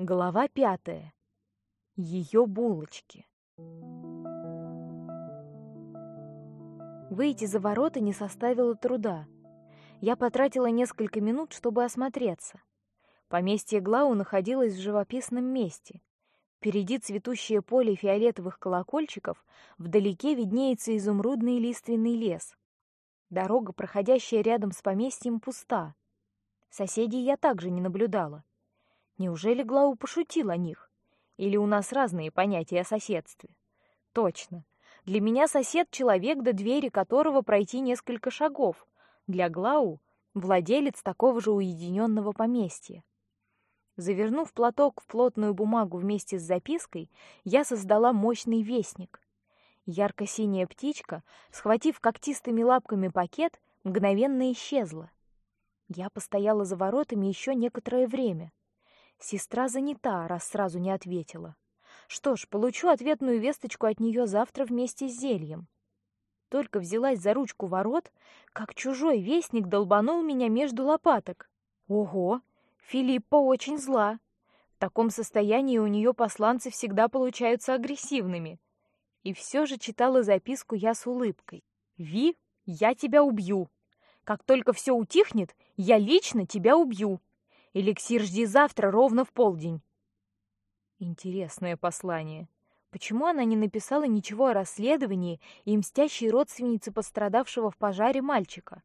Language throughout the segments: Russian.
Глава пятая. Ее булочки. Выйти за ворота не составило труда. Я потратила несколько минут, чтобы осмотреться. Поместье Глау находилось в живописном месте. Впереди цветущее поле фиолетовых колокольчиков, вдалеке виднеется изумрудный лиственный лес. Дорога, проходящая рядом с поместьем, пуста. Соседей я также не наблюдала. Неужели Глау пошутил о них? Или у нас разные понятия о соседстве? Точно. Для меня сосед человек, до двери которого пройти несколько шагов. Для Глау владелец такого же уединенного поместья. Завернув платок в плотную бумагу вместе с запиской, я создала мощный вестник. Ярко-синяя птичка, схватив когтистыми лапками пакет, мгновенно исчезла. Я постояла за воротами еще некоторое время. Сестра занята, раз сразу не ответила. Что ж, получу ответную весточку от нее завтра вместе с зельем. Только взялась за ручку ворот, как чужой вестник долбанул меня между лопаток. Ого, Филиппа очень зла. В таком состоянии у нее посланцы всегда получаются агрессивными. И все же читала записку я с улыбкой. Ви, я тебя убью. Как только все утихнет, я лично тебя убью. Эликсир жди завтра ровно в полдень. Интересное послание. Почему она не написала ничего о расследовании и мстящей родственнице пострадавшего в пожаре мальчика?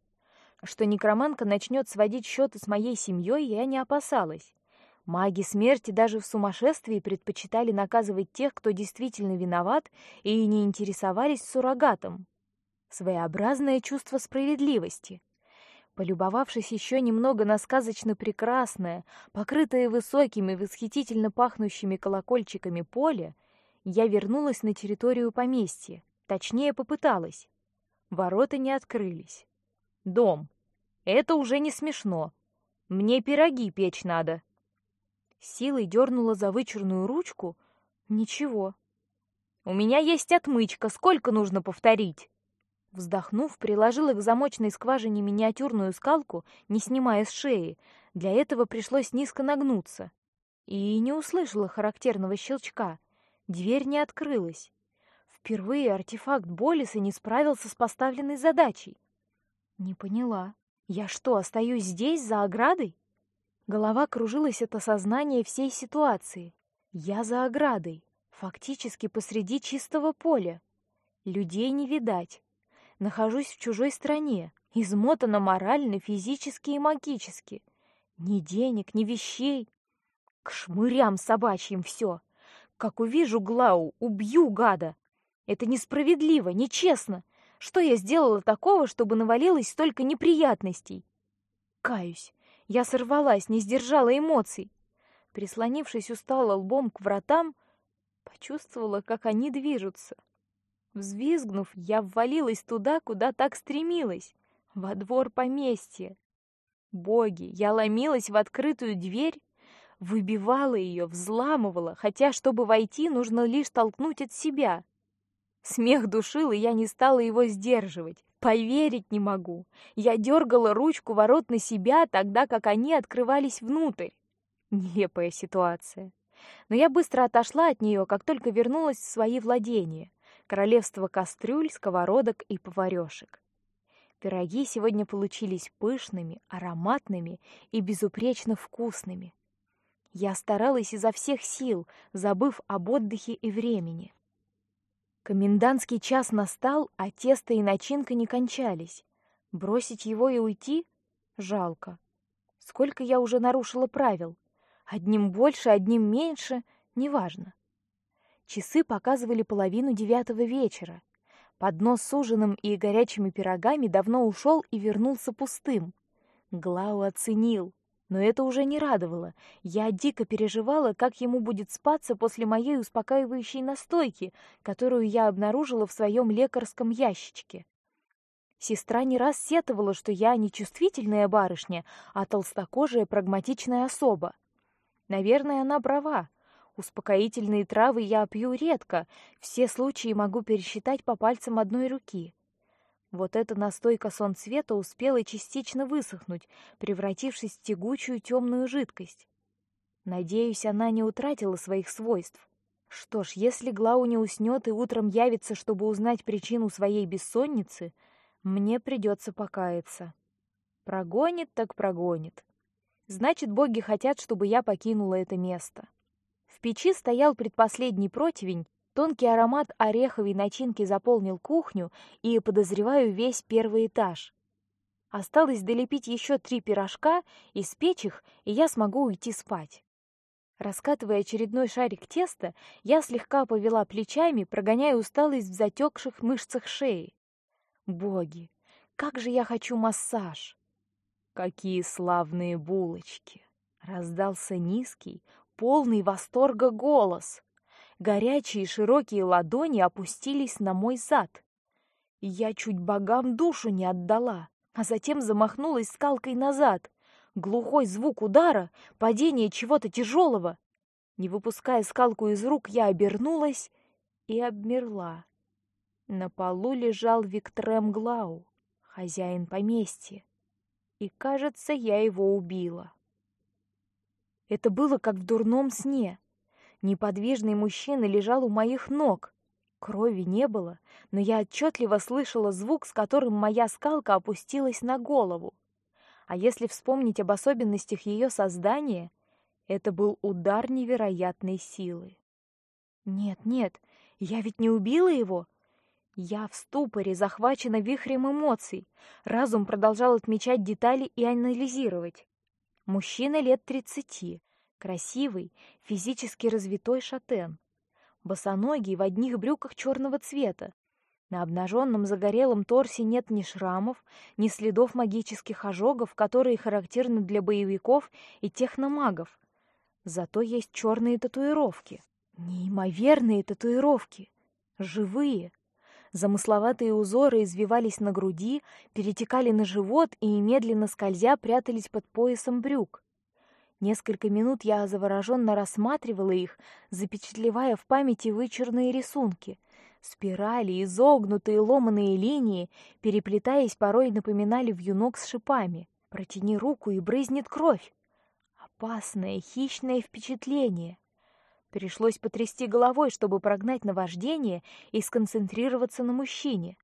Что некроманка начнет сводить счеты с моей семьей, я не опасалась. Маги смерти даже в сумасшествии предпочитали наказывать тех, кто действительно виноват, и не интересовались суррогатом. Своеобразное чувство справедливости. Полюбовавшись еще немного на сказочно прекрасное, покрытое высокими, восхитительно пахнущими колокольчиками поле, я вернулась на территорию поместья. Точнее, попыталась. Ворота не открылись. Дом. Это уже не смешно. Мне пироги печь надо. Силой дернула за вычурную ручку. Ничего. У меня есть отмычка. Сколько нужно повторить? Вздохнув, приложила к замочной скважине миниатюрную скалку, не снимая с шеи. Для этого пришлось низко нагнуться. И не услышала характерного щелчка. Дверь не открылась. Впервые артефакт Болиса не справился с поставленной задачей. Не поняла. Я что, остаюсь здесь за оградой? Голова кружилась от осознания всей ситуации. Я за оградой, фактически посреди чистого поля. Людей не видать, Нахожусь в чужой стране, измотана морально, физически и магически. Ни денег, ни вещей. К шмырям собачьим все. Как увижу Глау, убью гада. Это несправедливо, нечестно. Что я сделала такого, чтобы навалилось столько неприятностей? Каюсь, я сорвалась, не сдержала эмоций. Прислонившись устало лбом к вратам, почувствовала, как они движутся. Взвизгнув, я ввалилась туда, куда так стремилась, во двор поместья. Боги, я ломилась в открытую дверь, выбивала ее, взламывала, хотя, чтобы войти, нужно лишь толкнуть от себя. Смех душил, и я не стала его сдерживать. Поверить не могу. Я дергала ручку ворот на себя, тогда как они открывались внутрь. Нелепая ситуация. Но я быстро отошла от нее, как только вернулась в свои владения королевство кастрюль, сковородок и поварешек. Пироги сегодня получились пышными, ароматными и безупречно вкусными. Я старалась изо всех сил, забыв об отдыхе и времени. Комендантский час настал, а тесто и начинка не кончались. Бросить его и уйти жалко. Сколько я уже нарушила правил? Одним больше, одним меньше, неважно. Часы показывали половину девятого вечера. Поднос с ужином и горячими пирогами давно ушел и вернулся пустым. Глау оценил, но это уже не радовало. Я дико переживала, как ему будет спаться после моей успокаивающей настойки, которую я обнаружила в своем лекарском ящичке. Сестра не раз сетовала, что я не чувствительная барышня, а толстокожая прагматичная особа. Наверное, она права. Успокоительные травы я пью редко, все случаи могу пересчитать по пальцам одной руки. Вот эта настойка солнцвета успела частично высохнуть, превратившись в тягучую темную жидкость. Надеюсь, она не утратила своих свойств. Что ж, если Глау не уснет и утром явится, чтобы узнать причину своей бессонницы, мне придется покаяться. Прогонит так прогонит. Значит, боги хотят, чтобы я покинула это место. В печи стоял предпоследний противень, тонкий аромат ореховой начинки заполнил кухню и, подозреваю, весь первый этаж. Осталось долепить еще три пирожка, испечь их, и я смогу уйти спать. Раскатывая очередной шарик теста, я слегка повела плечами, прогоняя усталость в затекших мышцах шеи. Боги, как же я хочу массаж! Какие славные булочки! Раздался низкий, полный восторга голос. Горячие широкие ладони опустились на мой зад. Я чуть богам душу не отдала, а затем замахнулась скалкой назад. Глухой звук удара, падение чего-то тяжелого. Не выпуская скалку из рук, я обернулась и обмерла. На полу лежал Виктрем Глау, хозяин поместья, и, кажется, я его убила. Это было как в дурном сне. Неподвижный мужчина лежал у моих ног. Крови не было, но я отчетливо слышала звук, с которым моя скалка опустилась на голову. А если вспомнить об особенностях ее создания, это был удар невероятной силы. Нет, нет, я ведь не убила его. Я в ступоре, захвачена вихрем эмоций. Разум продолжал отмечать детали и анализировать. Мужчина лет тридцати, красивый, физически развитой шатен, босоногий в одних брюках черного цвета. На обнаженном загорелом торсе нет ни шрамов, ни следов магических ожогов, которые характерны для боевиков и техномагов. Зато есть черные татуировки, неимоверные татуировки, живые. Замысловатые узоры извивались на груди, перетекали на живот и медленно скользя прятались под поясом брюк. Несколько минут я завороженно рассматривала их, запечатлевая в памяти вычурные рисунки. Спирали, изогнутые ломаные линии, переплетаясь, порой напоминали вьюнок с шипами. Протяни руку и брызнет кровь. Опасное, хищное впечатление. Пришлось потрясти головой, чтобы прогнать наваждение и сконцентрироваться на мужчине.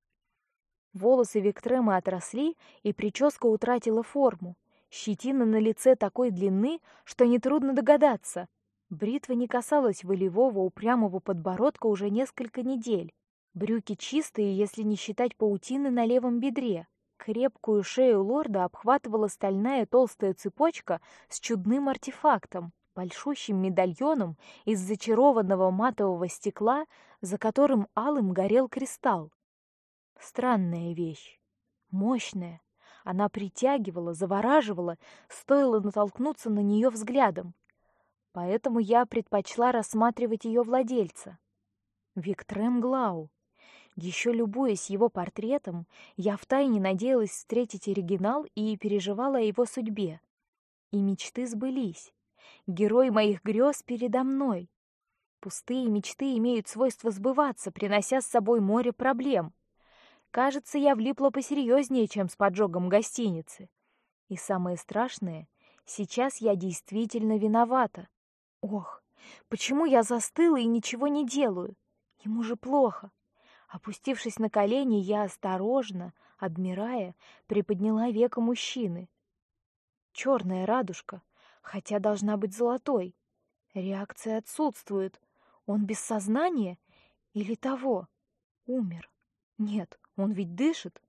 Волосы Виктрема отросли, и прическа утратила форму. Щетина на лице такой длины, что нетрудно догадаться. Бритва не касалась волевого упрямого подбородка уже несколько недель. Брюки чистые, если не считать паутины на левом бедре. Крепкую шею лорда обхватывала стальная толстая цепочка с чудным артефактом большущим медальоном из зачарованного матового стекла, за которым алым горел кристалл. Странная вещь, мощная. Она притягивала, завораживала, стоило натолкнуться на нее взглядом. Поэтому я предпочла рассматривать ее владельца. Виктрем Глау. Еще любуясь его портретом, я втайне надеялась встретить оригинал и переживала о его судьбе. И мечты сбылись. Герой моих грез передо мной. Пустые мечты имеют свойство сбываться, принося с собой море проблем. Кажется, я влипла посерьезнее, чем с поджогом гостиницы. И самое страшное, сейчас я действительно виновата. Ох, почему я застыла и ничего не делаю? Ему же плохо. Опустившись на колени, я осторожно, обмирая, приподняла веко мужчины. Черная радужка, хотя должна быть золотой. Реакция отсутствует. Он без сознания или того? Умер. Нет, он ведь дышит.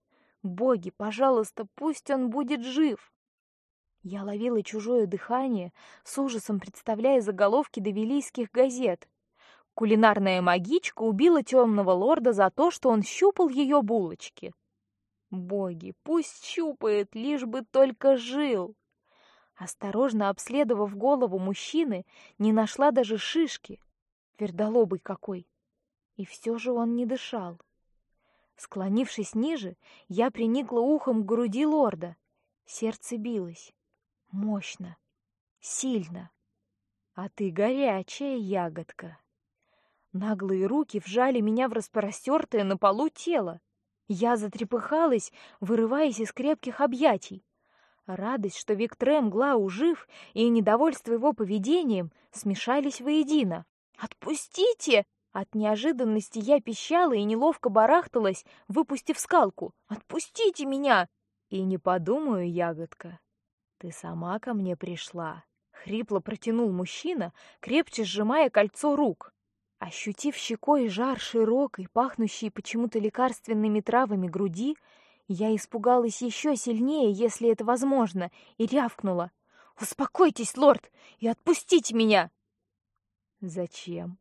Боги, пожалуйста, пусть он будет жив. Я ловила чужое дыхание, с ужасом представляя заголовки довилийских газет. Кулинарная магичка убила темного лорда за то, что он щупал ее булочки. Боги, пусть щупает, лишь бы только жил. Осторожно обследовав голову мужчины, не нашла даже шишки. Твердолобый какой. И все же он не дышал. Склонившись ниже, я приникла ухом к груди лорда. Сердце билось. Мощно. Сильно. А ты горячая ягодка. Наглые руки вжали меня в распростертое на полу тело. Я затрепыхалась, вырываясь из крепких объятий. Радость, что Виктрем Глау жив, и недовольство его поведением смешались воедино. «Отпустите!» От неожиданности я пищала и неловко барахталась, выпустив скалку. «Отпустите меня!» «И не подумаю, ягодка, ты сама ко мне пришла», — хрипло протянул мужчина, крепче сжимая кольцо рук. Ощутив щекой жар широкой, пахнущей почему-то лекарственными травами груди, я испугалась еще сильнее, если это возможно, и рявкнула: "Успокойтесь, лорд, и отпустите меня!" "Зачем?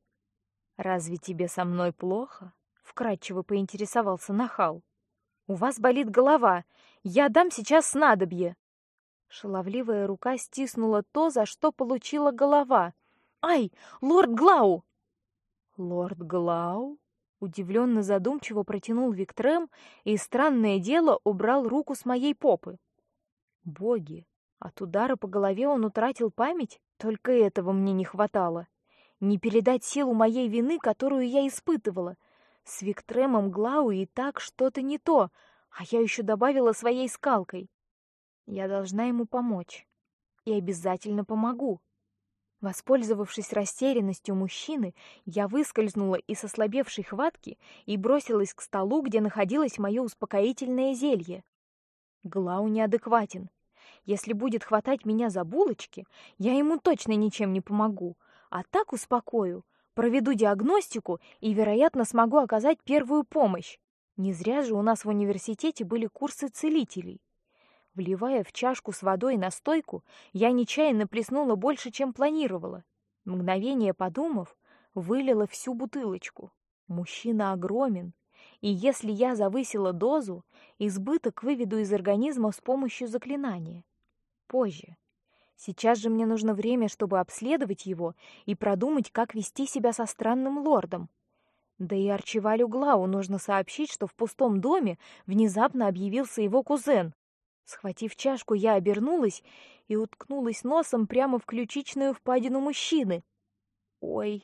Разве тебе со мной плохо?" вкратчиво поинтересовался нахал. "У вас болит голова. Я дам сейчас снадобье". Шаловливая рука стиснула то, за что получила голова. "Ай, лорд Глау!" "Лорд Глау?" Удивленно задумчиво протянул Виктрем и, странное дело, убрал руку с моей попы. Боги, от удара по голове он утратил память? Только этого мне не хватало. Не передать силу моей вины, которую я испытывала. С Виктремом Глау и так что-то не то, а я еще добавила своей скалкой. Я должна ему помочь. И обязательно помогу. Воспользовавшись растерянностью мужчины, я выскользнула из ослабевшей хватки и бросилась к столу, где находилось мое успокоительное зелье. Глау неадекватен. Если будет хватать меня за булочки, я ему точно ничем не помогу, а так успокою, проведу диагностику и, вероятно, смогу оказать первую помощь. Не зря же у нас в университете были курсы целителей. Вливая в чашку с водой настойку, я нечаянно плеснула больше, чем планировала. Мгновение подумав, вылила всю бутылочку. Мужчина огромен, и если я завысила дозу, избыток выведу из организма с помощью заклинания. Позже. Сейчас же мне нужно время, чтобы обследовать его и продумать, как вести себя со странным лордом. Да и Арчивалю Глау нужно сообщить, что в пустом доме внезапно объявился его кузен. Схватив чашку, я обернулась и уткнулась носом прямо в ключичную впадину мужчины. Ой,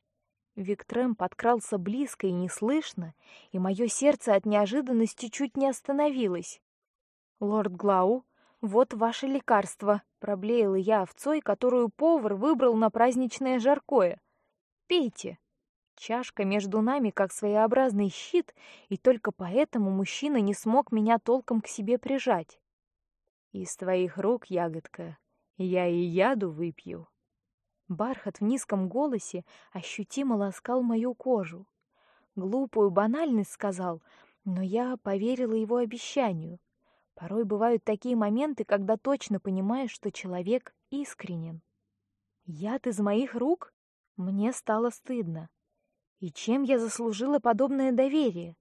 Виктрем подкрался близко и неслышно, и мое сердце от неожиданности чуть не остановилось. Лорд Глау, вот ваше лекарство, проблеяла я овцой, которую повар выбрал на праздничное жаркое. Пейте. Чашка между нами как своеобразный щит, и только поэтому мужчина не смог меня толком к себе прижать. Из твоих рук, ягодка, я и яду выпью. Бархат в низком голосе ощутимо ласкал мою кожу. Глупую банальность сказал, но я поверила его обещанию. Порой бывают такие моменты, когда точно понимаешь, что человек искренен. Яд из моих рук? Мне стало стыдно. И чем я заслужила подобное доверие?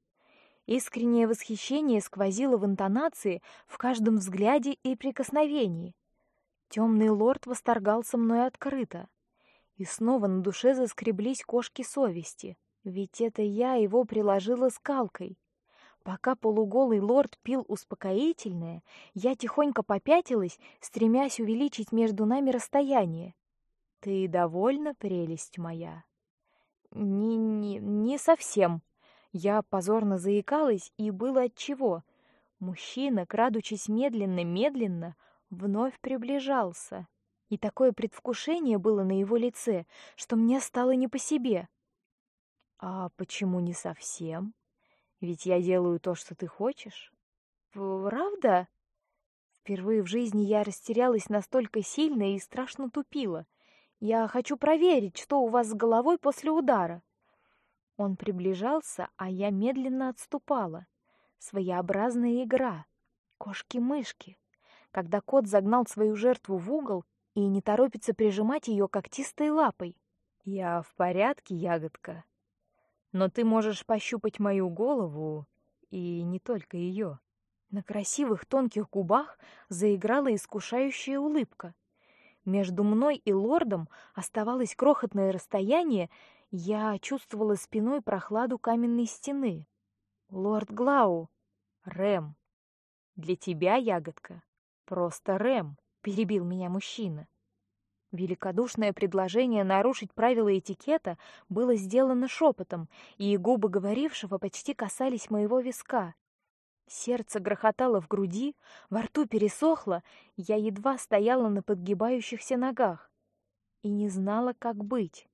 Искреннее восхищение сквозило в интонации, в каждом взгляде и прикосновении. Темный лорд восторгался мной открыто, и снова на душе заскреблись кошки совести, ведь это я его приложила скалкой. Пока полуголый лорд пил успокоительное, я тихонько попятилась, стремясь увеличить между нами расстояние. Ты довольна, прелесть моя? Не, не, не совсем, я позорно заикалась, и было от чего. Мужчина, крадучись медленно-медленно, вновь приближался, и такое предвкушение было на его лице, что мне стало не по себе. А почему не совсем? Ведь я делаю то, что ты хочешь. Правда? Впервые в жизни я растерялась настолько сильно и страшно тупила. Я хочу проверить, что у вас с головой после удара. Он приближался, а я медленно отступала. Своеобразная игра. Кошки-мышки. Когда кот загнал свою жертву в угол и не торопится прижимать ее когтистой лапой. Я в порядке, ягодка. Но ты можешь пощупать мою голову и не только ее. На красивых тонких губах заиграла искушающая улыбка. Между мной и лордом оставалось крохотное расстояние, я чувствовала спиной прохладу каменной стены. Лорд Глау, Рэм, для тебя ягодка, просто Рэм, перебил меня мужчина. Великодушное предложение нарушить правила этикета было сделано шепотом, и губы говорившего почти касались моего виска. Сердце грохотало в груди, во рту пересохло, я едва стояла на подгибающихся ногах и не знала, как быть.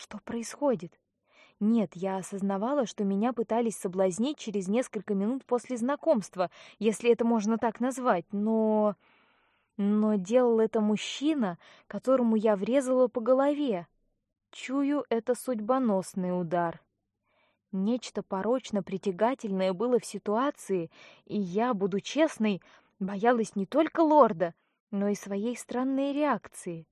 Что происходит? Нет, я осознавала, что меня пытались соблазнить через несколько минут после знакомства, если это можно так назвать, но но делал это мужчина, которому я врезала по голове. Чую, это судьбоносный удар. Нечто порочно притягательное было в ситуации, и я, буду честной, боялась не только лорда, но и своей странной реакции.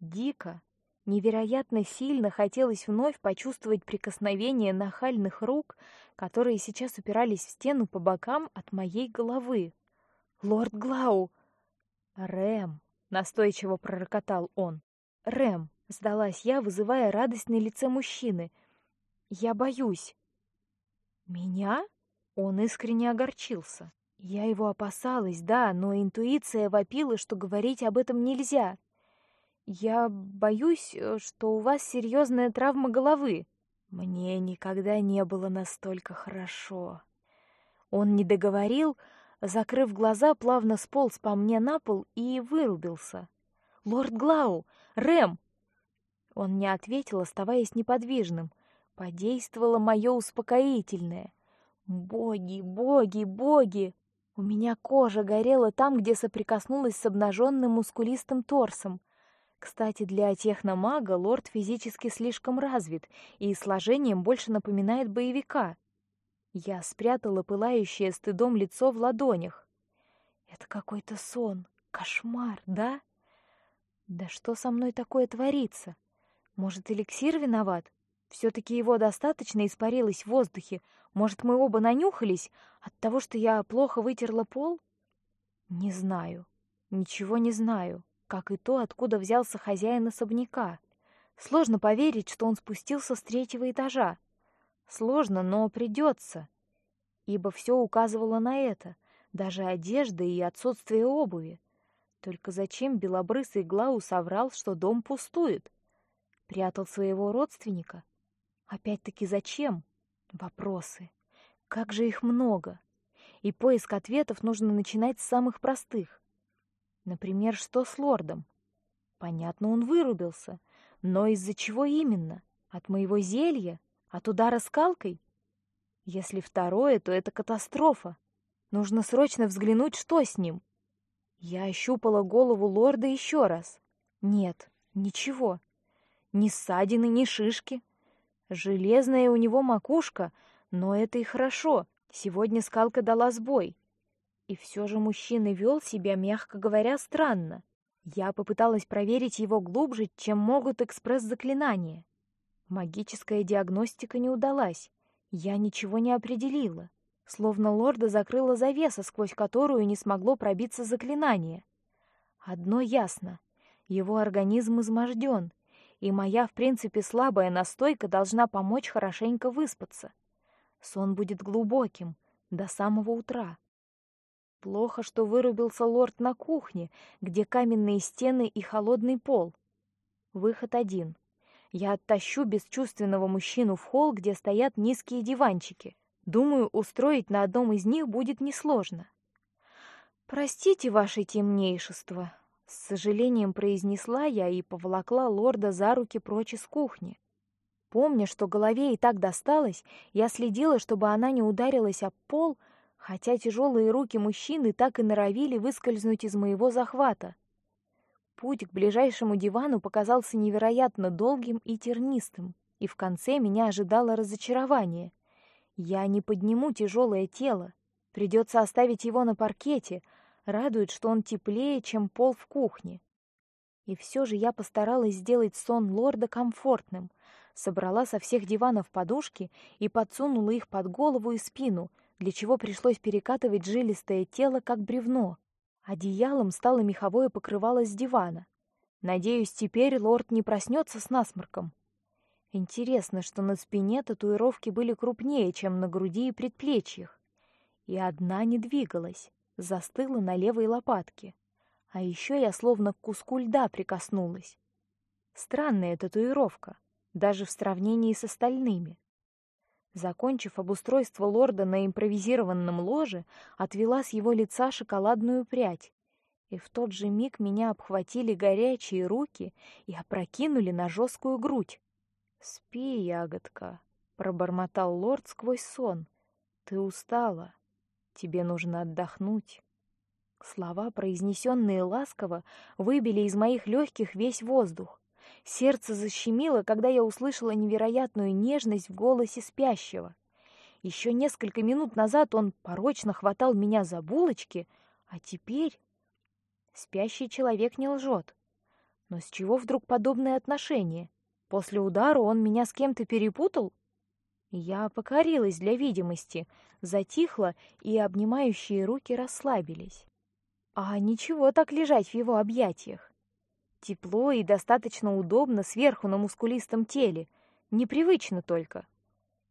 Дико, невероятно сильно хотелось вновь почувствовать прикосновение нахальных рук, которые сейчас упирались в стену по бокам от моей головы. Лорд Глау, Рэм, настойчиво пророкотал он. Рэм, сдалась я, вызывая радость на лице мужчины. Я боюсь. Меня? Он искренне огорчился. Я его опасалась, да, но интуиция вопила, что говорить об этом нельзя. Я боюсь, э, что у вас серьезная травма головы. Мне никогда не было настолько хорошо. Он не договорил, закрыв глаза, плавно сполз по мне на пол и вырубился. Лорд Глау, Рэм. Он не ответил, оставаясь неподвижным. Подействовало мое успокоительное. Боги, боги, боги! У меня кожа горела там, где соприкоснулась с обнаженным мускулистым торсом. Кстати, для техномага лорд физически слишком развит и сложением больше напоминает боевика. Я спрятала пылающее стыдом лицо в ладонях. Это какой-то сон, кошмар, да? Да что со мной такое творится? Может, эликсир виноват? Все-таки его достаточно испарилось в воздухе. Может, мы оба нанюхались от того, что я плохо вытерла пол? Не знаю, ничего не знаю, как и то, откуда взялся хозяин особняка. Сложно поверить, что он спустился с третьего этажа. Сложно, но придется, ибо все указывало на это, даже одежда и отсутствие обуви. Только зачем белобрысый Глау соврал, что дом пустует? Прятал своего родственника? Опять-таки зачем? Вопросы. Как же их много! И поиск ответов нужно начинать с самых простых. Например, что с лордом? Понятно, он вырубился, но из-за чего именно? От моего зелья? От удара скалкой? Если второе, то это катастрофа. Нужно срочно взглянуть, что с ним. Я ощупала голову лорда еще раз. Нет, ничего. Ни ссадины, ни шишки. Железная у него макушка, но это и хорошо. Сегодня скалка дала сбой. И все же мужчина вел себя, мягко говоря, странно. Я попыталась проверить его глубже, чем могут экспресс-заклинания. Магическая диагностика не удалась. Я ничего не определила. Словно лорда закрыла завеса, сквозь которую не смогло пробиться заклинание. Одно ясно: его организм изможден, и моя, в принципе, слабая настойка должна помочь хорошенько выспаться. Сон будет глубоким до самого утра. Плохо, что вырубился лорд на кухне, где каменные стены и холодный пол. Выход один. Я оттащу бесчувственного мужчину в холл, где стоят низкие диванчики. Думаю, устроить на одном из них будет несложно. Простите, ваше темнейшество, с сожалением произнесла я и поволокла лорда за руки прочь из кухни. Помня, что голове и так досталось, я следила, чтобы она не ударилась об пол, хотя тяжелые руки мужчины так и норовили выскользнуть из моего захвата. Путь к ближайшему дивану показался невероятно долгим и тернистым, и в конце меня ожидало разочарование. Я не подниму тяжелое тело, придется оставить его на паркете. Радует, что он теплее, чем пол в кухне. И все же я постаралась сделать сон лорда комфортным, собрала со всех диванов подушки и подсунула их под голову и спину, для чего пришлось перекатывать жилистое тело как бревно. Одеялом стало меховое покрывало с дивана. Надеюсь, теперь лорд не проснется с насморком. Интересно, что на спине татуировки были крупнее, чем на груди и предплечьях, и одна не двигалась, застыла на левой лопатке. А еще я словно к куску льда прикоснулась. Странная татуировка, даже в сравнении с остальными. Закончив обустройство лорда на импровизированном ложе, отвела с его лица шоколадную прядь, и в тот же миг меня обхватили горячие руки и опрокинули на жесткую грудь. Спи, ягодка, пробормотал лорд сквозь сон. Ты устала, тебе нужно отдохнуть. Слова, произнесенные ласково, выбили из моих легких весь воздух. Сердце защемило, когда я услышала невероятную нежность в голосе спящего. Еще несколько минут назад он порочно хватал меня за булочки, а теперь спящий человек не лжет. Но с чего вдруг подобное отношение? После удара он меня с кем-то перепутал? Я покорилась для видимости, затихла, и обнимающие руки расслабились. А ничего так лежать в его объятиях. Тепло и достаточно удобно сверху на мускулистом теле, непривычно только.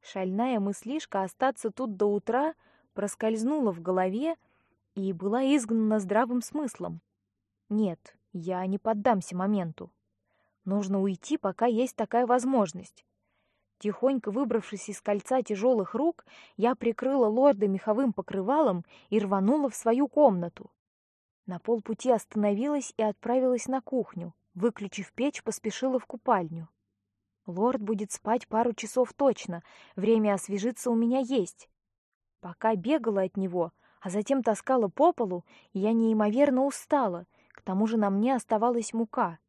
Шальная мыслишка остаться тут до утра проскользнула в голове и была изгнана здравым смыслом. Нет, я не поддамся моменту. Нужно уйти, пока есть такая возможность. Тихонько выбравшись из кольца тяжелых рук, я прикрыла лорда меховым покрывалом и рванула в свою комнату. На полпути остановилась и отправилась на кухню. Выключив печь, поспешила в купальню. Лорд будет спать пару часов точно. Время освежиться у меня есть. Пока бегала от него, а затем таскала по полу, я неимоверно устала. К тому же на мне оставалась мука.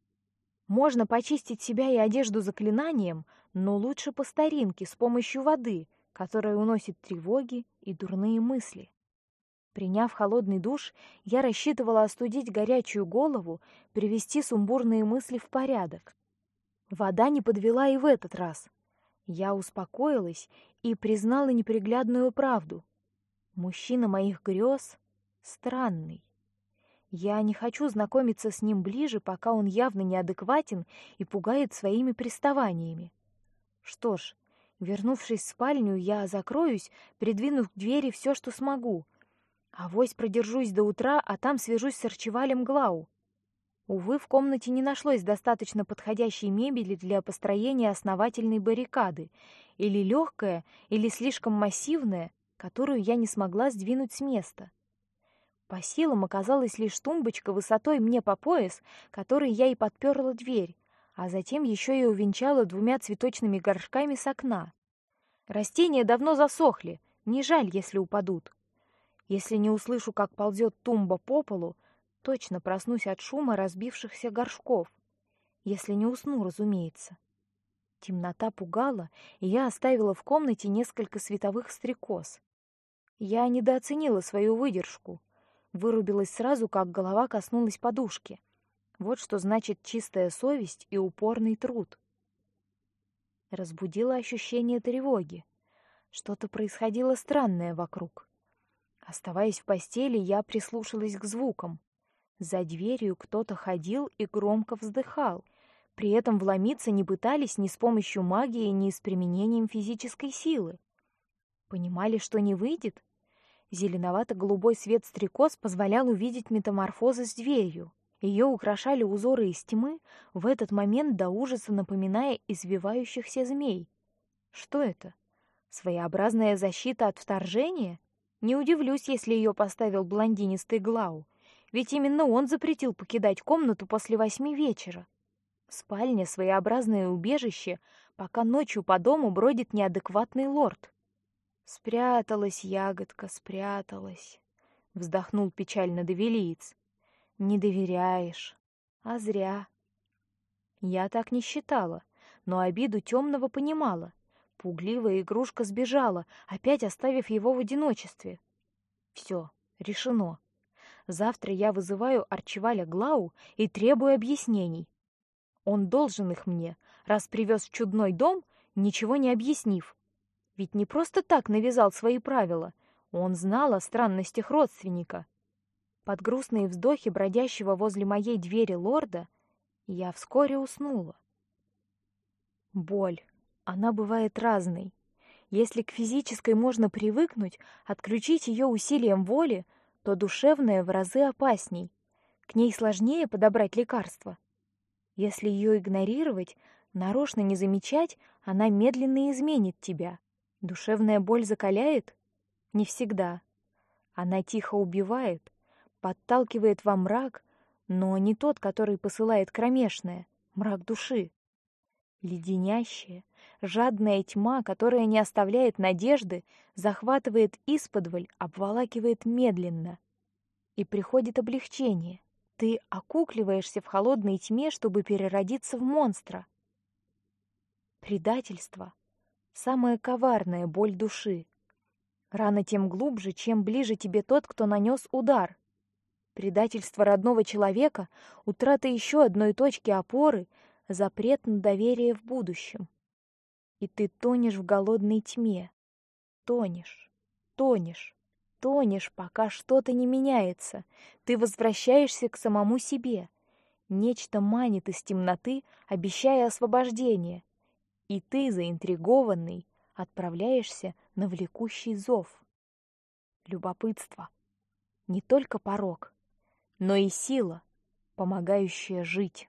Можно почистить себя и одежду заклинанием, но лучше по старинке с помощью воды, которая уносит тревоги и дурные мысли. Приняв холодный душ, я рассчитывала остудить горячую голову, привести сумбурные мысли в порядок. Вода не подвела и в этот раз. Я успокоилась и признала неприглядную правду. Мужчина моих грез странный. Я не хочу знакомиться с ним ближе, пока он явно неадекватен и пугает своими приставаниями. Что ж, вернувшись в спальню, я закроюсь, придвинув к двери все, что смогу — а вось продержусь до утра, а там свяжусь с Арчевалем Глау. Увы, в комнате не нашлось достаточно подходящей мебели для построения основательной баррикады, или легкая, или слишком массивная, которую я не смогла сдвинуть с места. По силам оказалась лишь тумбочка высотой мне по пояс, которой я и подперла дверь, а затем еще и увенчала двумя цветочными горшками с окна. Растения давно засохли, не жаль, если упадут. Если не услышу, как ползет тумба по полу, точно проснусь от шума разбившихся горшков. Если не усну, разумеется. Темнота пугала, и я оставила в комнате несколько световых стрекоз. Я недооценила свою выдержку. Вырубилась сразу, как голова коснулась подушки. Вот что значит чистая совесть и упорный труд. Разбудило ощущение тревоги. Что-то происходило странное вокруг. Оставаясь в постели, я прислушалась к звукам. За дверью кто-то ходил и громко вздыхал. При этом вломиться не пытались ни с помощью магии, ни с применением физической силы. Понимали, что не выйдет. Зеленовато-голубой свет стрекоз позволял увидеть метаморфозы с дверью. Ее украшали узоры из тьмы, в этот момент до ужаса напоминая извивающихся змей. Что это? Своеобразная защита от вторжения? Не удивлюсь, если ее поставил блондинистый Глау, ведь именно он запретил покидать комнату после восьми вечера. Спальня — своеобразное убежище, пока ночью по дому бродит неадекватный лорд. Спряталась ягодка, спряталась, вздохнул печально Давилиец. Не доверяешь, а зря. Я так не считала, но обиду темного понимала. Пугливая игрушка сбежала, опять оставив его в одиночестве. Все, решено. Завтра я вызываю Арчеваля Глау и требую объяснений. Он должен их мне, раз привез в чудной дом, ничего не объяснив. Ведь не просто так навязал свои правила. Он знал о странностях родственника. Под грустные вздохи бродящего возле моей двери лорда я вскоре уснула. Боль, она бывает разной. Если к физической можно привыкнуть, отключить ее усилием воли, то душевная в разы опасней. К ней сложнее подобрать лекарство. Если ее игнорировать, нарочно не замечать, она медленно изменит тебя. Душевная боль закаляет? Не всегда. Она тихо убивает, подталкивает во мрак, но не тот, который посылает кромешное, мрак души. Леденящая, жадная тьма, которая не оставляет надежды, захватывает исподволь, обволакивает медленно. И приходит облегчение. Ты окукливаешься в холодной тьме, чтобы переродиться в монстра. Предательство — самая коварная боль души. Рана тем глубже, чем ближе тебе тот, кто нанес удар. Предательство родного человека, утрата еще одной точки опоры, запрет на доверие в будущем. И ты тонешь в голодной тьме. Тонешь, тонешь, тонешь, пока что-то не меняется. Ты возвращаешься к самому себе. Нечто манит из темноты, обещая освобождение. И ты, заинтригованный, отправляешься на влекущий зов. Любопытство. Не только порог, но и сила, помогающая жить.